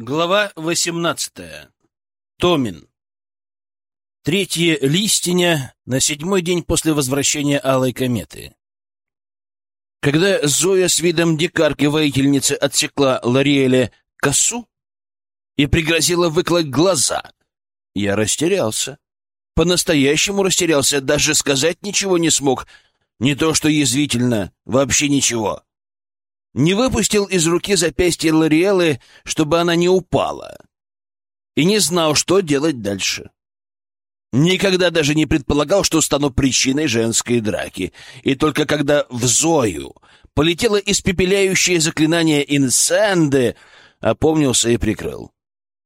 Глава 18. Томин. Третье листиня на седьмой день после возвращения Алой кометы. Когда Зоя с видом дикарки-воительницы отсекла Лариэле косу и пригрозила выклать глаза, я растерялся. По-настоящему растерялся, даже сказать ничего не смог. Не то что язвительно, вообще ничего не выпустил из руки запястье Лориэлы, чтобы она не упала, и не знал, что делать дальше. Никогда даже не предполагал, что стану причиной женской драки, и только когда в Зою полетело испепеляющее заклинание «Инсенде», опомнился и прикрыл.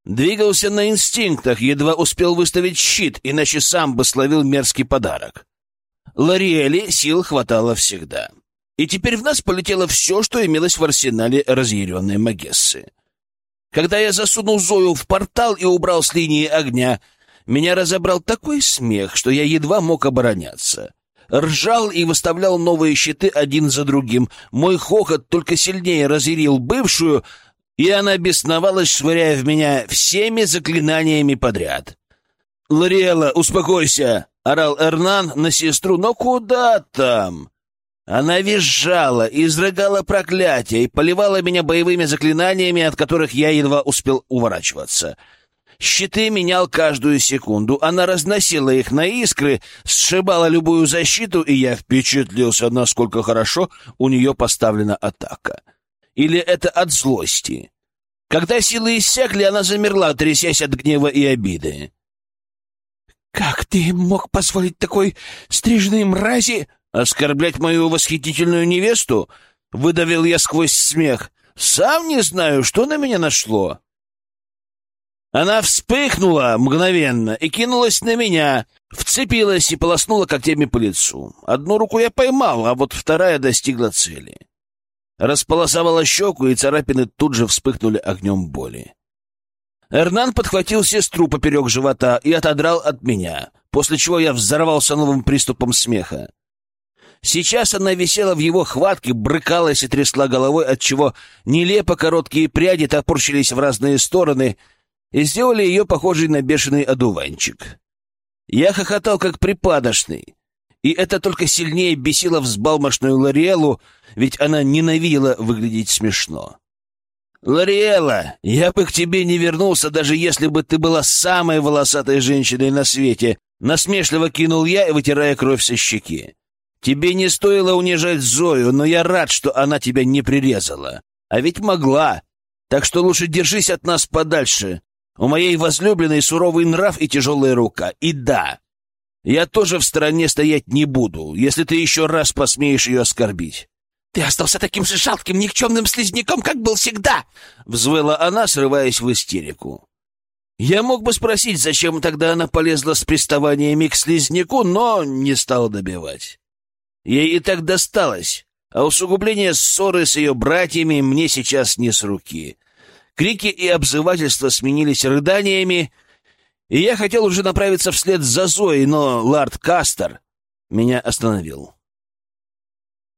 Двигался на инстинктах, едва успел выставить щит, иначе сам бы словил мерзкий подарок. Лориэле сил хватало всегда. — и теперь в нас полетело все, что имелось в арсенале разъяренной Магессы. Когда я засунул Зою в портал и убрал с линии огня, меня разобрал такой смех, что я едва мог обороняться. Ржал и выставлял новые щиты один за другим. Мой хохот только сильнее разъярил бывшую, и она бесновалась, швыряя в меня всеми заклинаниями подряд. «Лориэла, успокойся!» — орал Эрнан на сестру. «Но куда там?» Она визжала, изрыгала проклятия и поливала меня боевыми заклинаниями, от которых я едва успел уворачиваться. Щиты менял каждую секунду. Она разносила их на искры, сшибала любую защиту, и я впечатлился, насколько хорошо у нее поставлена атака. Или это от злости? Когда силы иссякли, она замерла, трясясь от гнева и обиды. «Как ты мог позволить такой стрижной мрази...» Оскорблять мою восхитительную невесту? Выдавил я сквозь смех. Сам не знаю, что на меня нашло. Она вспыхнула мгновенно и кинулась на меня, вцепилась и полоснула когтями по лицу. Одну руку я поймал, а вот вторая достигла цели. Располосовала щеку, и царапины тут же вспыхнули огнем боли. Эрнан подхватил сестру поперек живота и отодрал от меня, после чего я взорвался новым приступом смеха. Сейчас она висела в его хватке, брыкалась и трясла головой, отчего нелепо короткие пряди топорщились в разные стороны и сделали ее похожей на бешеный одуванчик. Я хохотал, как припадочный, и это только сильнее бесило взбалмошную Лориэлу, ведь она ненавидела выглядеть смешно. «Лориэла, я бы к тебе не вернулся, даже если бы ты была самой волосатой женщиной на свете», насмешливо кинул я, вытирая кровь со щеки. Тебе не стоило унижать Зою, но я рад, что она тебя не прирезала. А ведь могла. Так что лучше держись от нас подальше. У моей возлюбленной суровый нрав и тяжелая рука. И да, я тоже в стороне стоять не буду, если ты еще раз посмеешь ее оскорбить. «Ты остался таким же жалким, никчемным слизняком, как был всегда!» — взвыла она, срываясь в истерику. Я мог бы спросить, зачем тогда она полезла с приставаниями к слизняку, но не стал добивать. Ей и так досталось, а усугубление ссоры с ее братьями мне сейчас не с руки. Крики и обзывательства сменились рыданиями, и я хотел уже направиться вслед за Зоей, но лорд Кастер меня остановил.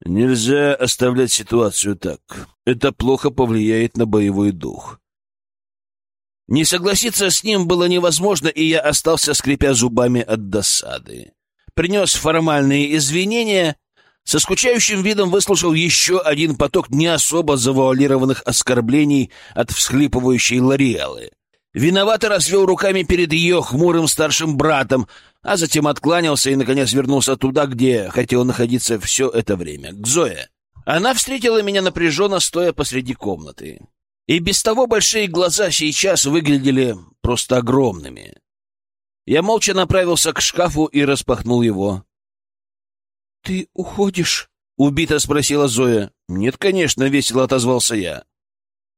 Нельзя оставлять ситуацию так. Это плохо повлияет на боевой дух. Не согласиться с ним было невозможно, и я остался, скрипя зубами от досады принес формальные извинения, со скучающим видом выслушал еще один поток не особо завуалированных оскорблений от всхлипывающей Лориэлы. Виновато развел руками перед ее хмурым старшим братом, а затем откланялся и, наконец, вернулся туда, где хотел находиться все это время, к Зое. Она встретила меня напряженно, стоя посреди комнаты. И без того большие глаза сейчас выглядели просто огромными. Я молча направился к шкафу и распахнул его. «Ты уходишь?» — убито спросила Зоя. «Нет, конечно», — весело отозвался я.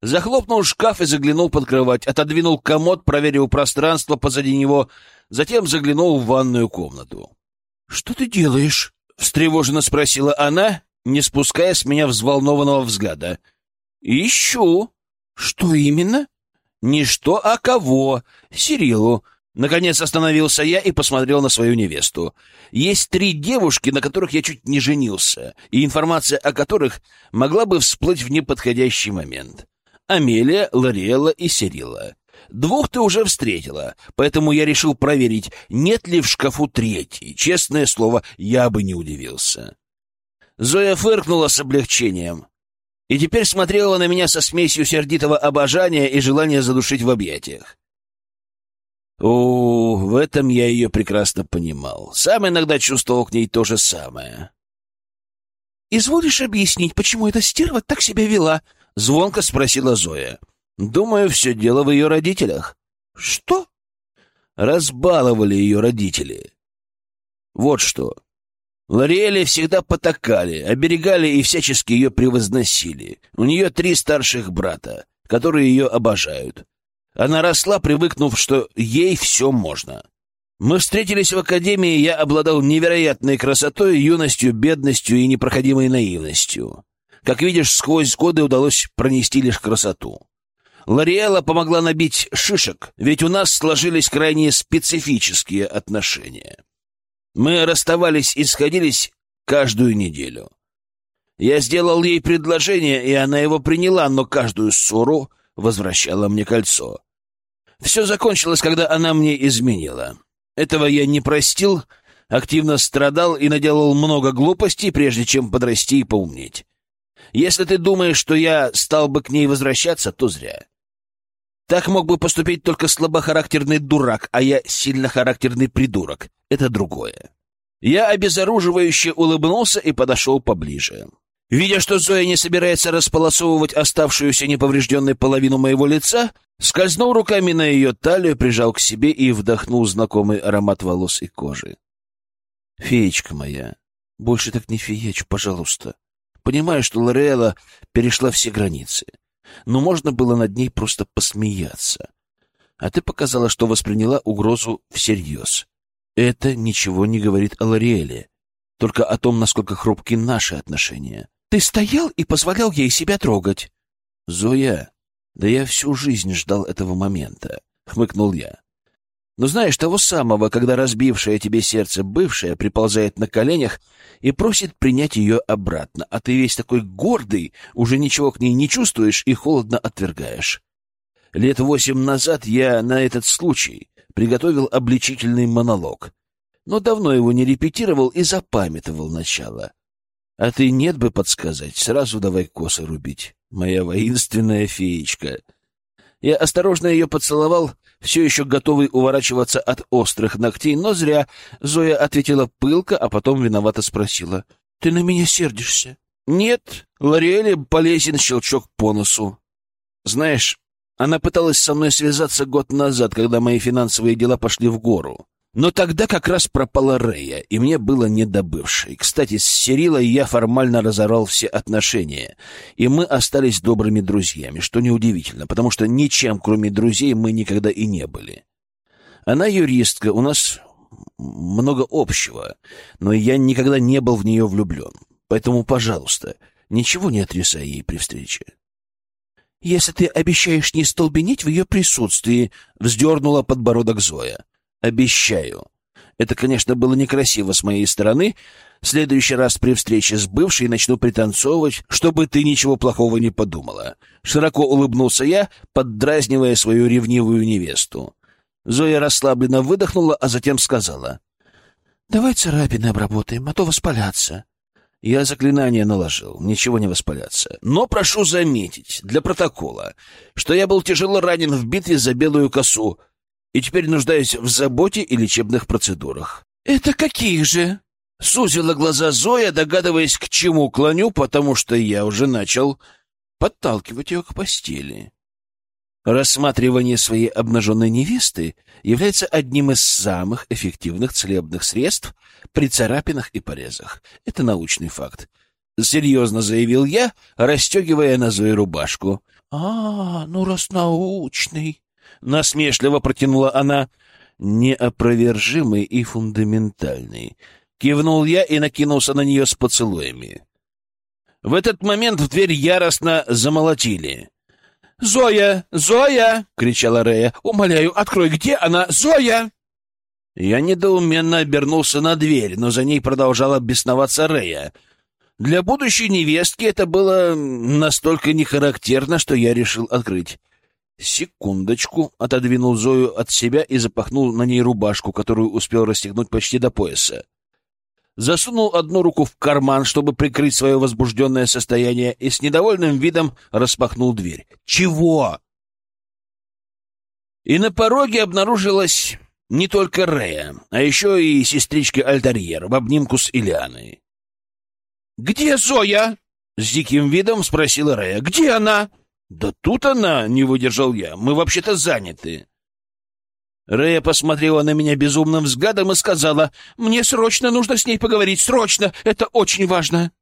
Захлопнул шкаф и заглянул под кровать, отодвинул комод, проверил пространство позади него, затем заглянул в ванную комнату. «Что ты делаешь?» — встревоженно спросила она, не спуская с меня взволнованного взгляда. «Ищу». «Что именно?» «Не что, а кого. Сирилу. Наконец остановился я и посмотрел на свою невесту. Есть три девушки, на которых я чуть не женился, и информация о которых могла бы всплыть в неподходящий момент. Амелия, Лориэлла и Серила. Двух ты уже встретила, поэтому я решил проверить, нет ли в шкафу третий. Честное слово, я бы не удивился. Зоя фыркнула с облегчением и теперь смотрела на меня со смесью сердитого обожания и желания задушить в объятиях. О, в этом я ее прекрасно понимал. Сам иногда чувствовал к ней то же самое. «Изволишь объяснить, почему эта стерва так себя вела?» — звонко спросила Зоя. «Думаю, все дело в ее родителях». «Что?» «Разбаловали ее родители». «Вот что. Лориэле всегда потакали, оберегали и всячески ее превозносили. У нее три старших брата, которые ее обожают. Она росла, привыкнув, что ей все можно. Мы встретились в академии, я обладал невероятной красотой, юностью, бедностью и непроходимой наивностью. Как видишь, сквозь годы удалось пронести лишь красоту. Лориэла помогла набить шишек, ведь у нас сложились крайне специфические отношения. Мы расставались и сходились каждую неделю. Я сделал ей предложение, и она его приняла, но каждую ссору возвращала мне кольцо. Все закончилось, когда она мне изменила. Этого я не простил, активно страдал и наделал много глупостей, прежде чем подрасти и поумнеть. Если ты думаешь, что я стал бы к ней возвращаться, то зря. Так мог бы поступить только слабохарактерный дурак, а я сильнохарактерный придурок. Это другое. Я обезоруживающе улыбнулся и подошел поближе. Видя, что Зоя не собирается располосовывать оставшуюся неповрежденной половину моего лица, скользнул руками на ее талию, прижал к себе и вдохнул знакомый аромат волос и кожи. «Феечка моя, больше так не феечь, пожалуйста. Понимаю, что Лореэла перешла все границы, но можно было над ней просто посмеяться. А ты показала, что восприняла угрозу всерьез. Это ничего не говорит о Лореэле, только о том, насколько хрупки наши отношения. Ты стоял и позволял ей себя трогать. Зоя, да я всю жизнь ждал этого момента, хмыкнул я. Но знаешь, того самого, когда разбившее тебе сердце бывшая приползает на коленях и просит принять ее обратно, а ты весь такой гордый, уже ничего к ней не чувствуешь и холодно отвергаешь. Лет восемь назад я на этот случай приготовил обличительный монолог, но давно его не репетировал и запамятовал начало. А ты нет бы подсказать, сразу давай косы рубить, моя воинственная феечка. Я осторожно ее поцеловал, все еще готовый уворачиваться от острых ногтей, но зря. Зоя ответила пылко, а потом виновато спросила. — Ты на меня сердишься? — Нет, Лориэле полезен щелчок по носу. Знаешь, она пыталась со мной связаться год назад, когда мои финансовые дела пошли в гору. Но тогда как раз пропала Рея, и мне было не до бывшей. Кстати, с Сирилой я формально разорвал все отношения, и мы остались добрыми друзьями, что неудивительно, потому что ничем, кроме друзей, мы никогда и не были. Она юристка, у нас много общего, но я никогда не был в нее влюблен. Поэтому, пожалуйста, ничего не отрицай ей при встрече. «Если ты обещаешь не столбенеть в ее присутствии», — вздернула подбородок Зоя. Обещаю. Это, конечно, было некрасиво с моей стороны. В следующий раз при встрече с бывшей начну пританцовывать, чтобы ты ничего плохого не подумала. Широко улыбнулся я, поддразнивая свою ревнивую невесту. Зоя расслабленно выдохнула, а затем сказала. — Давай царапины обработаем, а то воспалятся. Я заклинание наложил, ничего не воспаляться. Но прошу заметить, для протокола, что я был тяжело ранен в битве за белую косу, и теперь нуждаюсь в заботе и лечебных процедурах. «Это какие же?» Сузила глаза Зоя, догадываясь, к чему клоню, потому что я уже начал подталкивать ее к постели. Рассматривание своей обнаженной невесты является одним из самых эффективных целебных средств при царапинах и порезах. Это научный факт. Серьезно заявил я, расстегивая на Зое рубашку. — А, ну раз научный, — насмешливо протянула она. «Неопровержимый и фундаментальный». Кивнул я и накинулся на нее с поцелуями. В этот момент в дверь яростно замолотили. «Зоя! Зоя!» — кричала Рея. «Умоляю, открой, где она? Зоя!» Я недоуменно обернулся на дверь, но за ней продолжала бесноваться Рея. Для будущей невестки это было настолько нехарактерно, что я решил открыть. Секундочку, отодвинул Зою от себя и запахнул на ней рубашку, которую успел расстегнуть почти до пояса. Засунул одну руку в карман, чтобы прикрыть свое возбужденное состояние, и с недовольным видом распахнул дверь. «Чего?» И на пороге обнаружилась не только Рея, а еще и сестричка Альтерьер в обнимку с Ильяной. «Где Зоя?» — с диким видом спросила Рея. «Где она?» «Да тут она!» — не выдержал я. «Мы вообще-то заняты». Рея посмотрела на меня безумным взглядом и сказала, «Мне срочно нужно с ней поговорить, срочно! Это очень важно!»